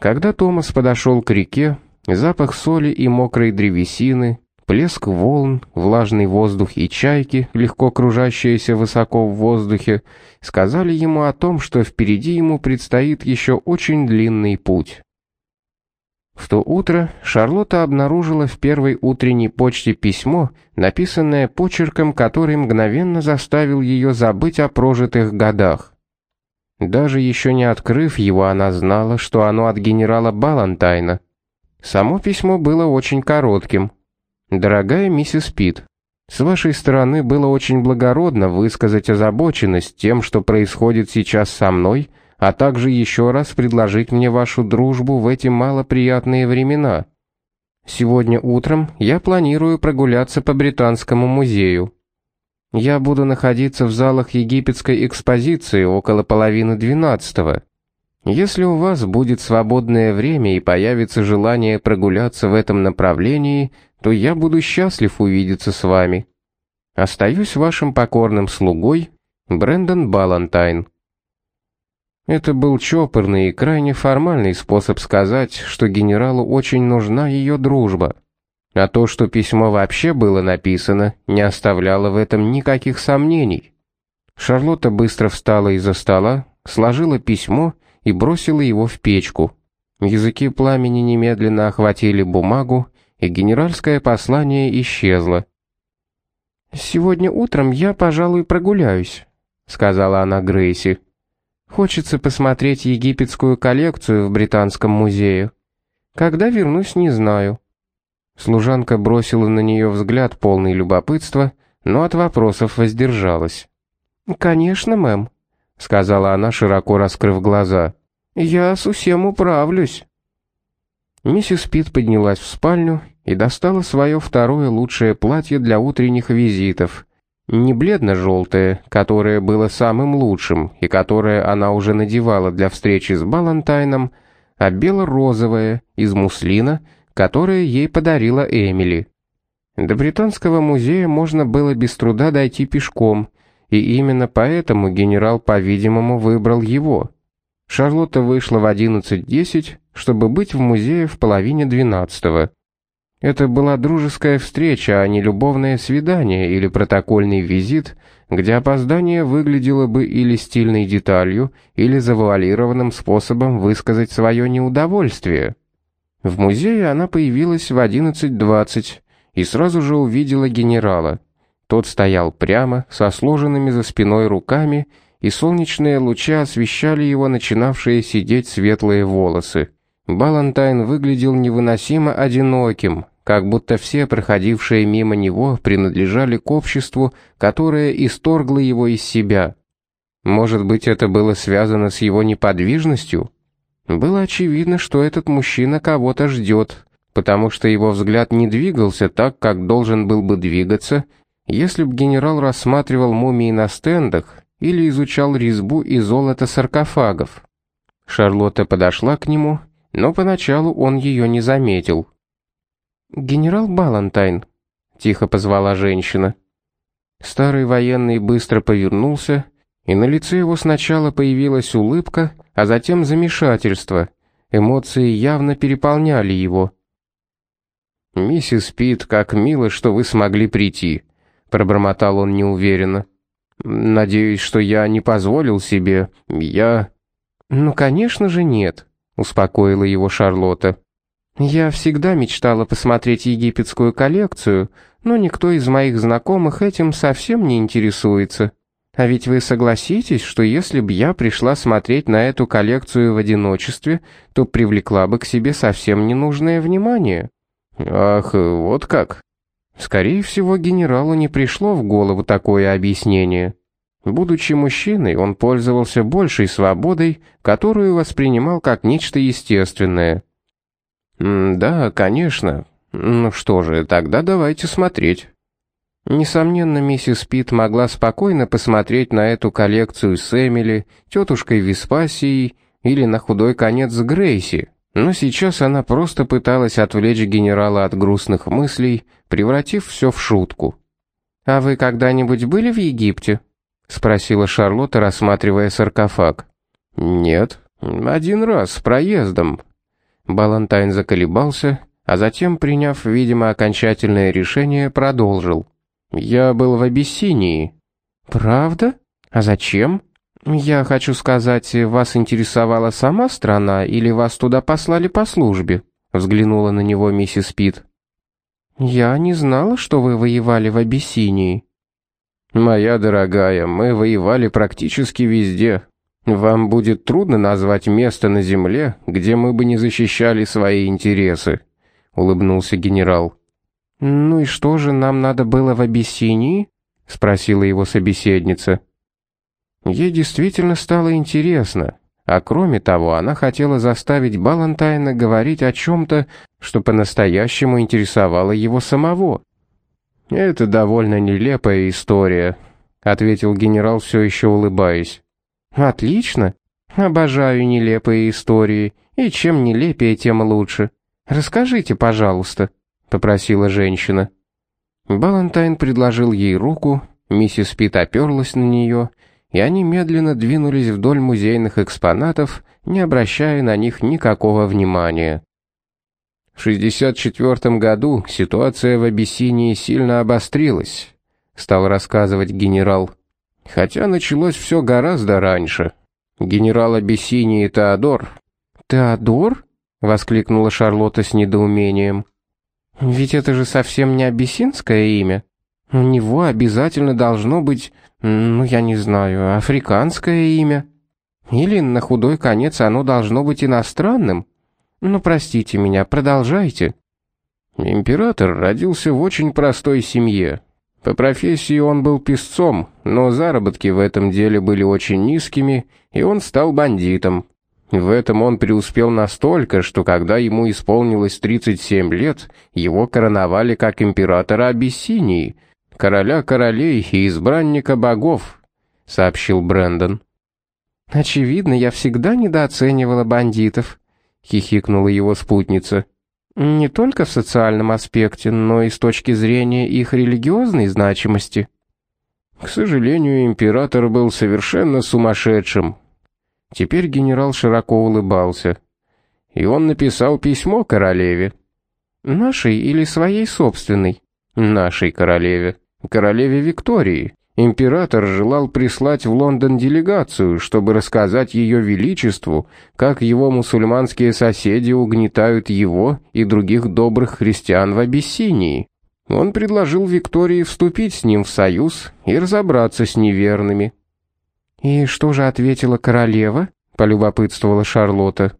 Когда Томас подошел к реке, запах соли и мокрой древесины, плеск волн, влажный воздух и чайки, легко кружащиеся высоко в воздухе, сказали ему о том, что впереди ему предстоит еще очень длинный путь. В то утро Шарлотта обнаружила в первой утренней почте письмо, написанное почерком, который мгновенно заставил ее забыть о прожитых годах. Даже еще не открыв его, она знала, что оно от генерала Балантайна. Само письмо было очень коротким. «Дорогая миссис Пит, с вашей стороны было очень благородно высказать озабоченность тем, что происходит сейчас со мной, а также еще раз предложить мне вашу дружбу в эти малоприятные времена. Сегодня утром я планирую прогуляться по Британскому музею. Я буду находиться в залах египетской экспозиции около половины двенадцатого. Если у вас будет свободное время и появится желание прогуляться в этом направлении, то я буду счастлив увидеться с вами. Остаюсь вашим покорным слугой, Брэндон Балантайн. Это был чопорный и крайне формальный способ сказать, что генералу очень нужна ее дружба. А то, что письмо вообще было написано, не оставляло в этом никаких сомнений. Шарлотта быстро встала из-за стола, сложила письмо и бросила его в печку. Языки пламени немедленно охватили бумагу, и генеральское послание исчезло. «Сегодня утром я, пожалуй, прогуляюсь», — сказала она Грейси. Хочется посмотреть египетскую коллекцию в Британском музее. Когда вернусь, не знаю. Служанка бросила на нее взгляд полный любопытства, но от вопросов воздержалась. «Конечно, мэм», — сказала она, широко раскрыв глаза. «Я с усем управлюсь». Миссис Пит поднялась в спальню и достала свое второе лучшее платье для утренних визитов, не бледно-желтое, которое было самым лучшим и которое она уже надевала для встречи с Балантайном, а бело-розовое, из муслина, которое ей подарила Эмили. До Британского музея можно было без труда дойти пешком, и именно поэтому генерал, по-видимому, выбрал его. Шарлотта вышла в 11.10, чтобы быть в музее в половине двенадцатого. Это была дружеская встреча, а не любовное свидание или протокольный визит, где опоздание выглядело бы или стильной деталью, или завуалированным способом высказать свое неудовольствие. В музее она появилась в 11.20 и сразу же увидела генерала. Тот стоял прямо, со сложенными за спиной руками, и солнечные лучи освещали его начинавшие сидеть светлые волосы. Балантайн выглядел невыносимо одиноким, как будто все проходившие мимо него принадлежали к обществу, которое исторгло его из себя. Может быть, это было связано с его неподвижностью? Было очевидно, что этот мужчина кого-то ждет, потому что его взгляд не двигался так, как должен был бы двигаться, если б генерал рассматривал мумии на стендах или изучал резьбу и золото саркофагов. Шарлотта подошла к нему, но поначалу он ее не заметил. «Генерал Балантайн», — тихо позвала женщина. Старый военный быстро повернулся, и на лице его сначала появилась улыбка, а затем замешательство. Эмоции явно переполняли его. «Миссис Пит, как мило, что вы смогли прийти», — пробормотал он неуверенно. «Надеюсь, что я не позволил себе. Я...» «Ну, конечно же, нет», — успокоила его Шарлотта. Я всегда мечтала посмотреть египетскую коллекцию, но никто из моих знакомых этим совсем не интересуется. А ведь вы согласитесь, что если бы я пришла смотреть на эту коллекцию в одиночестве, то привлекла бы к себе совсем ненужное внимание. Ах, вот как. Скорее всего, генералу не пришло в голову такое объяснение. Будучи мужчиной, он пользовался большей свободой, которую воспринимал как нечто естественное. «Да, конечно. Ну что же, тогда давайте смотреть». Несомненно, миссис Пит могла спокойно посмотреть на эту коллекцию с Эмили, тетушкой Веспасией или на худой конец с Грейси, но сейчас она просто пыталась отвлечь генерала от грустных мыслей, превратив все в шутку. «А вы когда-нибудь были в Египте?» — спросила Шарлотта, рассматривая саркофаг. «Нет, один раз, с проездом», Балантайн заколебался, а затем, приняв, видимо, окончательное решение, продолжил. «Я был в Абиссинии». «Правда? А зачем?» «Я хочу сказать, вас интересовала сама страна или вас туда послали по службе?» Взглянула на него миссис Пит. «Я не знала, что вы воевали в Абиссинии». «Моя дорогая, мы воевали практически везде. Вам будет трудно назвать место на земле, где мы бы не защищали свои интересы», — улыбнулся генерал. «Ну и что же нам надо было в Абиссинии?» — спросила его собеседница. Ей действительно стало интересно, а кроме того, она хотела заставить Балантайна говорить о чем-то, что по-настоящему интересовало его самого. «Это довольно нелепая история», — ответил генерал, все еще улыбаясь. «Отлично. Обожаю нелепые истории, и чем нелепее, тем лучше. Расскажите, пожалуйста», — попросила женщина. Балантайн предложил ей руку, миссис Пит оперлась на нее, и они медленно двинулись вдоль музейных экспонатов, не обращая на них никакого внимания. В 64 году ситуация в Абиссинии сильно обострилась, стал рассказывать генерал. Хотя началось все гораздо раньше. Генерал Абиссинии Теодор. Теодор? воскликнула Шарлотта с недоумением. Ведь это же совсем не абиссинское имя. У него обязательно должно быть, ну я не знаю, африканское имя. Или на худой конец оно должно быть иностранным. Ну, простите меня, продолжайте. Император родился в очень простой семье. По профессии он был писцом, но заработки в этом деле были очень низкими, и он стал бандитом. В этом он преуспел настолько, что когда ему исполнилось 37 лет, его короновали как императора Абиссинии, короля королей и избранника богов, сообщил Брэндон. Очевидно, я всегда недооценивала бандитов, хихикнула его спутница. Не только в социальном аспекте, но и с точки зрения их религиозной значимости. К сожалению, император был совершенно сумасшедшим. Теперь генерал широко улыбался. И он написал письмо королеве. Нашей или своей собственной? Нашей королеве. Королеве Виктории. Император желал прислать в Лондон делегацию, чтобы рассказать ее величеству, как его мусульманские соседи угнетают его и других добрых христиан в Абиссинии. Он предложил Виктории вступить с ним в союз и разобраться с неверными. «И что же ответила королева?» — полюбопытствовала Шарлотта.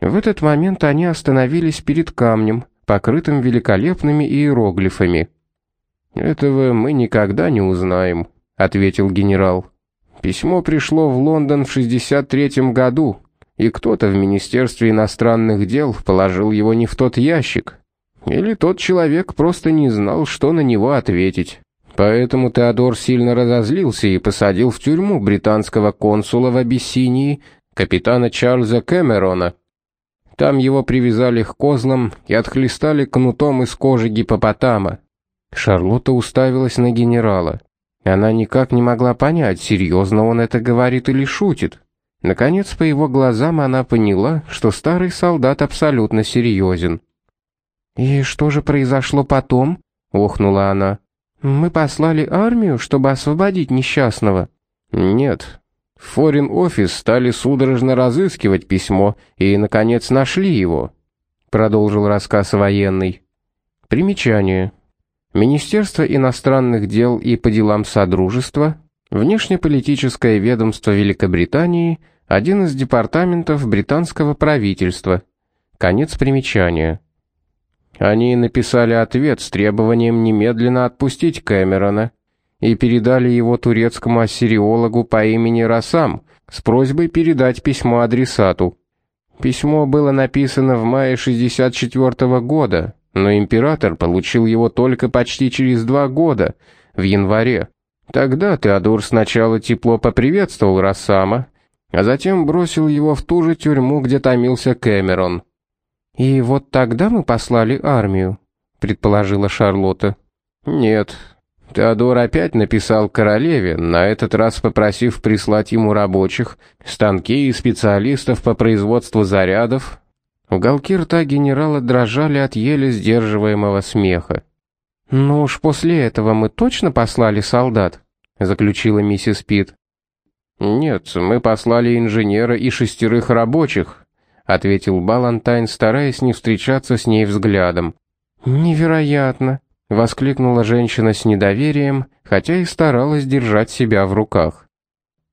В этот момент они остановились перед камнем, покрытым великолепными иероглифами. «Этого мы никогда не узнаем», — ответил генерал. «Письмо пришло в Лондон в 63-м году, и кто-то в Министерстве иностранных дел положил его не в тот ящик. Или тот человек просто не знал, что на него ответить. Поэтому Теодор сильно разозлился и посадил в тюрьму британского консула в Абиссинии, капитана Чарльза Кэмерона. Там его привязали к козлам и отхлестали кнутом из кожи гипопотама. Шарлотта уставилась на генерала. Она никак не могла понять, серьезно он это говорит или шутит. Наконец, по его глазам она поняла, что старый солдат абсолютно серьезен. «И что же произошло потом?» — охнула она. «Мы послали армию, чтобы освободить несчастного». «Нет. В форин-офис стали судорожно разыскивать письмо и, наконец, нашли его», — продолжил рассказ военный. Примечание. Министерство иностранных дел и по делам Содружества, внешнеполитическое ведомство Великобритании, один из департаментов британского правительства. Конец примечания. Они написали ответ с требованием немедленно отпустить Кэмерона и передали его турецкому ассириологу по имени Расам с просьбой передать письмо адресату. Письмо было написано в мае 64 -го года, но император получил его только почти через два года, в январе. Тогда Теодор сначала тепло поприветствовал Рассама, а затем бросил его в ту же тюрьму, где томился Кэмерон. «И вот тогда мы послали армию», — предположила Шарлотта. «Нет». Теодор опять написал королеве, на этот раз попросив прислать ему рабочих, станки и специалистов по производству зарядов, Уголки рта генерала дрожали от еле сдерживаемого смеха. «Ну уж после этого мы точно послали солдат?» — заключила миссис Пит. «Нет, мы послали инженера и шестерых рабочих», — ответил Балантайн, стараясь не встречаться с ней взглядом. «Невероятно!» — воскликнула женщина с недоверием, хотя и старалась держать себя в руках.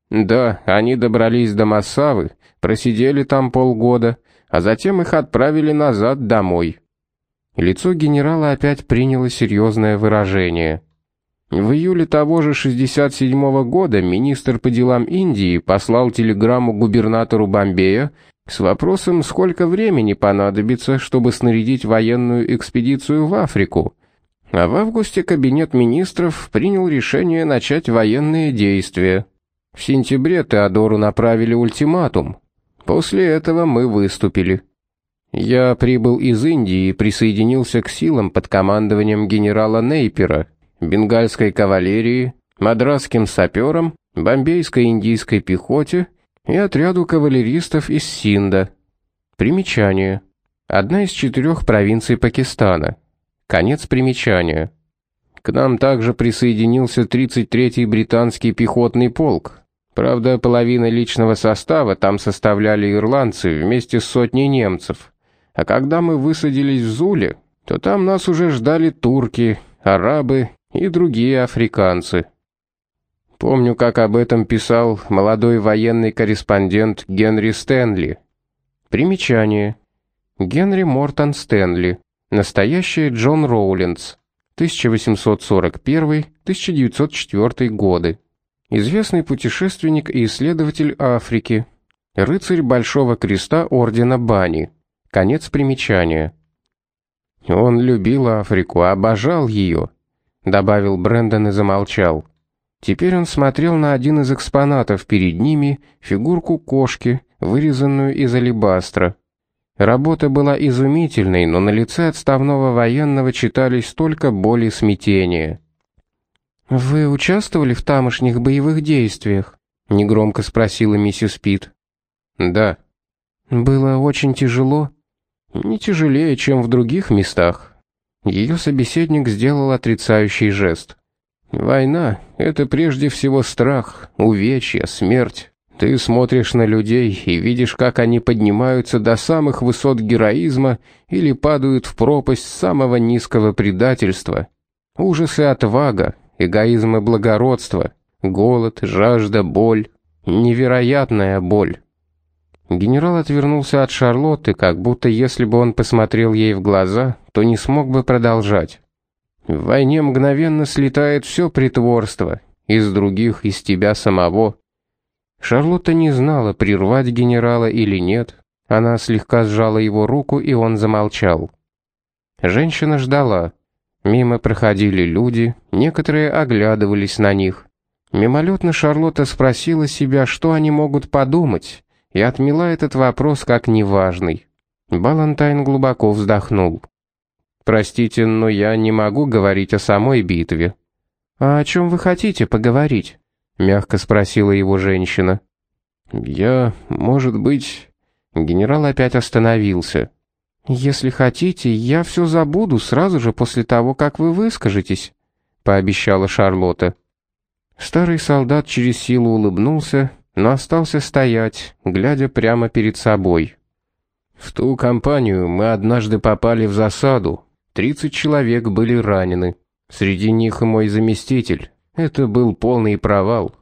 «Да, они добрались до Массавы, просидели там полгода, а затем их отправили назад домой». Лицо генерала опять приняло серьезное выражение. В июле того же 67-го года министр по делам Индии послал телеграмму губернатору Бомбея с вопросом, сколько времени понадобится, чтобы снарядить военную экспедицию в Африку. А в августе кабинет министров принял решение начать военные действия. В сентябре Теодору направили ультиматум. После этого мы выступили. Я прибыл из Индии и присоединился к силам под командованием генерала Нейпера, бенгальской кавалерии, мадрасским саперам, бомбейской индийской пехоте и отряду кавалеристов из Синда. Примечание. Одна из четырех провинций Пакистана. Конец примечания. К нам также присоединился 33-й британский пехотный полк. Правда, половина личного состава там составляли ирландцы вместе с сотней немцев. А когда мы высадились в Зуле, то там нас уже ждали турки, арабы и другие африканцы. Помню, как об этом писал молодой военный корреспондент Генри Стэнли. Примечание. Генри Мортон Стэнли. Настоящий Джон Роулинс. 1841-1904 годы. Известный путешественник и исследователь Африки. Рыцарь Большого Креста Ордена Бани. Конец примечания. Он любил Африку, обожал ее добавил Брэндон и замолчал. Теперь он смотрел на один из экспонатов перед ними, фигурку кошки, вырезанную из алебастра. Работа была изумительной, но на лице отставного военного читались только боль и смятение. «Вы участвовали в тамошних боевых действиях?» — негромко спросила миссис Пит. «Да». «Было очень тяжело?» «Не тяжелее, чем в других местах. Ее собеседник сделал отрицающий жест. Война это прежде всего страх, увечья, смерть. Ты смотришь на людей и видишь, как они поднимаются до самых высот героизма или падают в пропасть самого низкого предательства. Ужас и отвага, эгоизм и благородство, голод, жажда, боль, невероятная боль. Генерал отвернулся от Шарлотты, как будто если бы он посмотрел ей в глаза, то не смог бы продолжать. В войне мгновенно слетает все притворство, из других, из тебя самого. Шарлотта не знала, прервать генерала или нет. Она слегка сжала его руку, и он замолчал. Женщина ждала. Мимо проходили люди, некоторые оглядывались на них. Мимолетно Шарлотта спросила себя, что они могут подумать, и отмела этот вопрос как неважный. Балантайн глубоко вздохнул. «Простите, но я не могу говорить о самой битве». «А о чем вы хотите поговорить?» — мягко спросила его женщина. «Я, может быть...» Генерал опять остановился. «Если хотите, я все забуду сразу же после того, как вы выскажетесь», — пообещала Шарлотта. Старый солдат через силу улыбнулся но остался стоять, глядя прямо перед собой. В ту компанию мы однажды попали в засаду. Тридцать человек были ранены. Среди них и мой заместитель. Это был полный провал.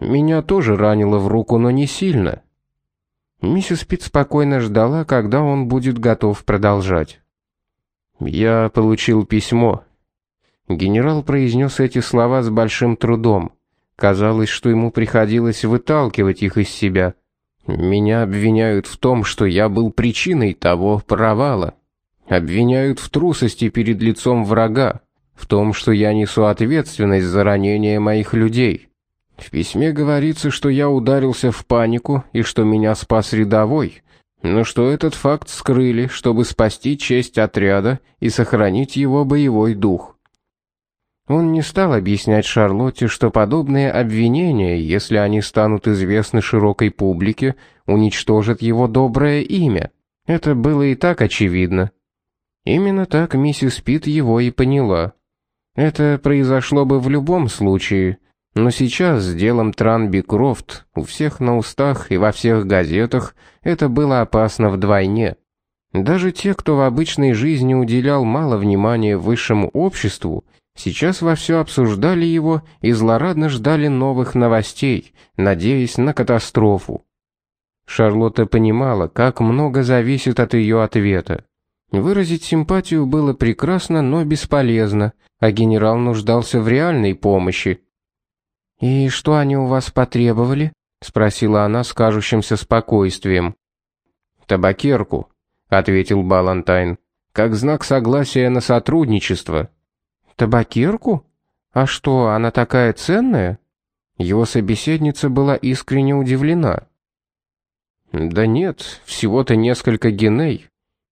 Меня тоже ранило в руку, но не сильно. Миссис Пит спокойно ждала, когда он будет готов продолжать. Я получил письмо. Генерал произнес эти слова с большим трудом. Казалось, что ему приходилось выталкивать их из себя. Меня обвиняют в том, что я был причиной того провала. Обвиняют в трусости перед лицом врага, в том, что я несу ответственность за ранение моих людей. В письме говорится, что я ударился в панику и что меня спас рядовой, но что этот факт скрыли, чтобы спасти честь отряда и сохранить его боевой дух. Он не стал объяснять Шарлотте, что подобные обвинения, если они станут известны широкой публике, уничтожат его доброе имя. Это было и так очевидно. Именно так миссис Пит его и поняла. Это произошло бы в любом случае, но сейчас с делом Транби Крофт у всех на устах и во всех газетах это было опасно вдвойне. Даже те, кто в обычной жизни уделял мало внимания высшему обществу, сейчас вовсю обсуждали его и злорадно ждали новых новостей, надеясь на катастрофу. Шарлотта понимала, как много зависит от ее ответа. Выразить симпатию было прекрасно, но бесполезно, а генерал нуждался в реальной помощи. «И что они у вас потребовали?» — спросила она с кажущимся спокойствием. «Табакерку», — ответил Балантайн, — «как знак согласия на сотрудничество». «Табакерку? А что, она такая ценная?» Его собеседница была искренне удивлена. «Да нет, всего-то несколько геней».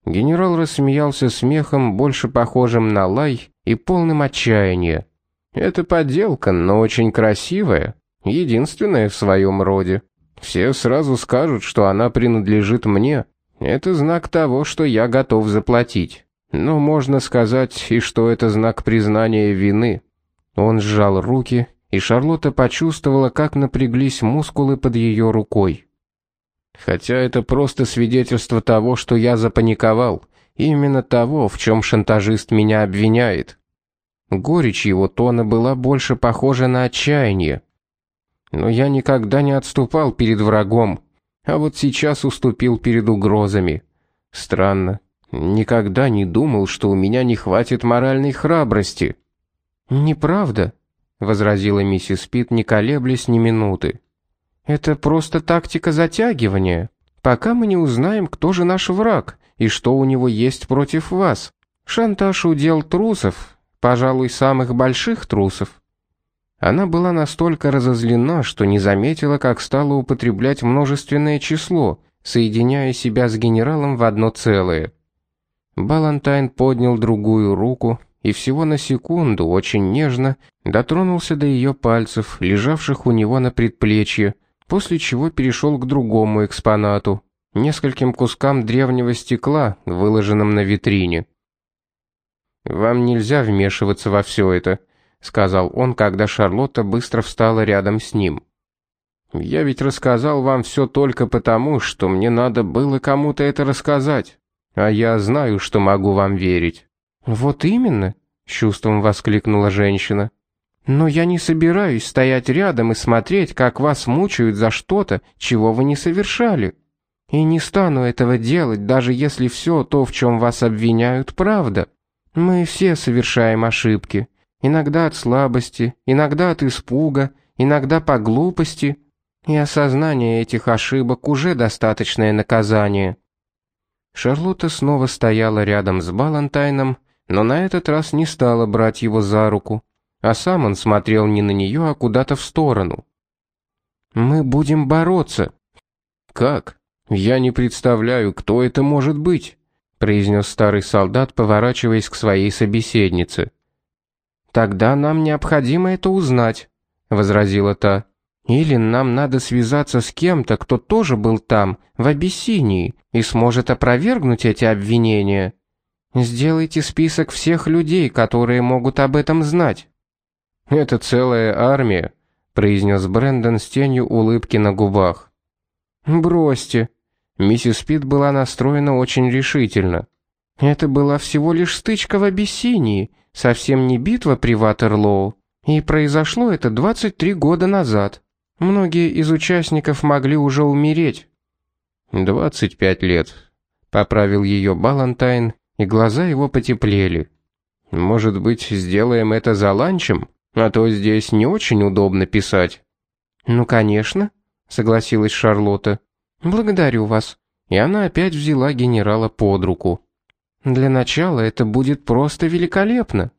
Генерал рассмеялся смехом, больше похожим на лай и полным отчаяния. «Это подделка, но очень красивая, единственная в своем роде. Все сразу скажут, что она принадлежит мне. Это знак того, что я готов заплатить. Но можно сказать и что это знак признания вины». Он сжал руки, и Шарлотта почувствовала, как напряглись мускулы под ее рукой. Хотя это просто свидетельство того, что я запаниковал, именно того, в чем шантажист меня обвиняет. Горечь его тона была больше похожа на отчаяние. Но я никогда не отступал перед врагом, а вот сейчас уступил перед угрозами. Странно. Никогда не думал, что у меня не хватит моральной храбрости. Неправда, возразила миссис Пит, не колеблясь ни минуты. Это просто тактика затягивания, пока мы не узнаем, кто же наш враг и что у него есть против вас. Шантаж удел трусов, пожалуй, самых больших трусов. Она была настолько разозлена, что не заметила, как стала употреблять множественное число, соединяя себя с генералом в одно целое. Балантайн поднял другую руку и всего на секунду, очень нежно, дотронулся до ее пальцев, лежавших у него на предплечье, после чего перешел к другому экспонату, нескольким кускам древнего стекла, выложенным на витрине. «Вам нельзя вмешиваться во все это», — сказал он, когда Шарлотта быстро встала рядом с ним. «Я ведь рассказал вам все только потому, что мне надо было кому-то это рассказать, а я знаю, что могу вам верить». «Вот именно», — чувством воскликнула женщина. Но я не собираюсь стоять рядом и смотреть, как вас мучают за что-то, чего вы не совершали. И не стану этого делать, даже если все то, в чем вас обвиняют, правда. Мы все совершаем ошибки. Иногда от слабости, иногда от испуга, иногда по глупости. И осознание этих ошибок уже достаточное наказание. Шарлотта снова стояла рядом с Балантайном, но на этот раз не стала брать его за руку а сам он смотрел не на нее, а куда-то в сторону. «Мы будем бороться». «Как? Я не представляю, кто это может быть», произнес старый солдат, поворачиваясь к своей собеседнице. «Тогда нам необходимо это узнать», — возразила та. «Или нам надо связаться с кем-то, кто тоже был там, в Абиссинии, и сможет опровергнуть эти обвинения. Сделайте список всех людей, которые могут об этом знать». «Это целая армия», — произнес Брэндон с тенью улыбки на губах. «Бросьте». Миссис Пит была настроена очень решительно. «Это была всего лишь стычка в Абиссинии, совсем не битва при Ватерлоу. И произошло это 23 года назад. Многие из участников могли уже умереть». «Двадцать пять лет», — поправил ее Балантайн, и глаза его потеплели. «Может быть, сделаем это за ланчем?» А то здесь не очень удобно писать. Ну, конечно, согласилась Шарлотта. Благодарю вас. И она опять взяла генерала под руку. Для начала это будет просто великолепно.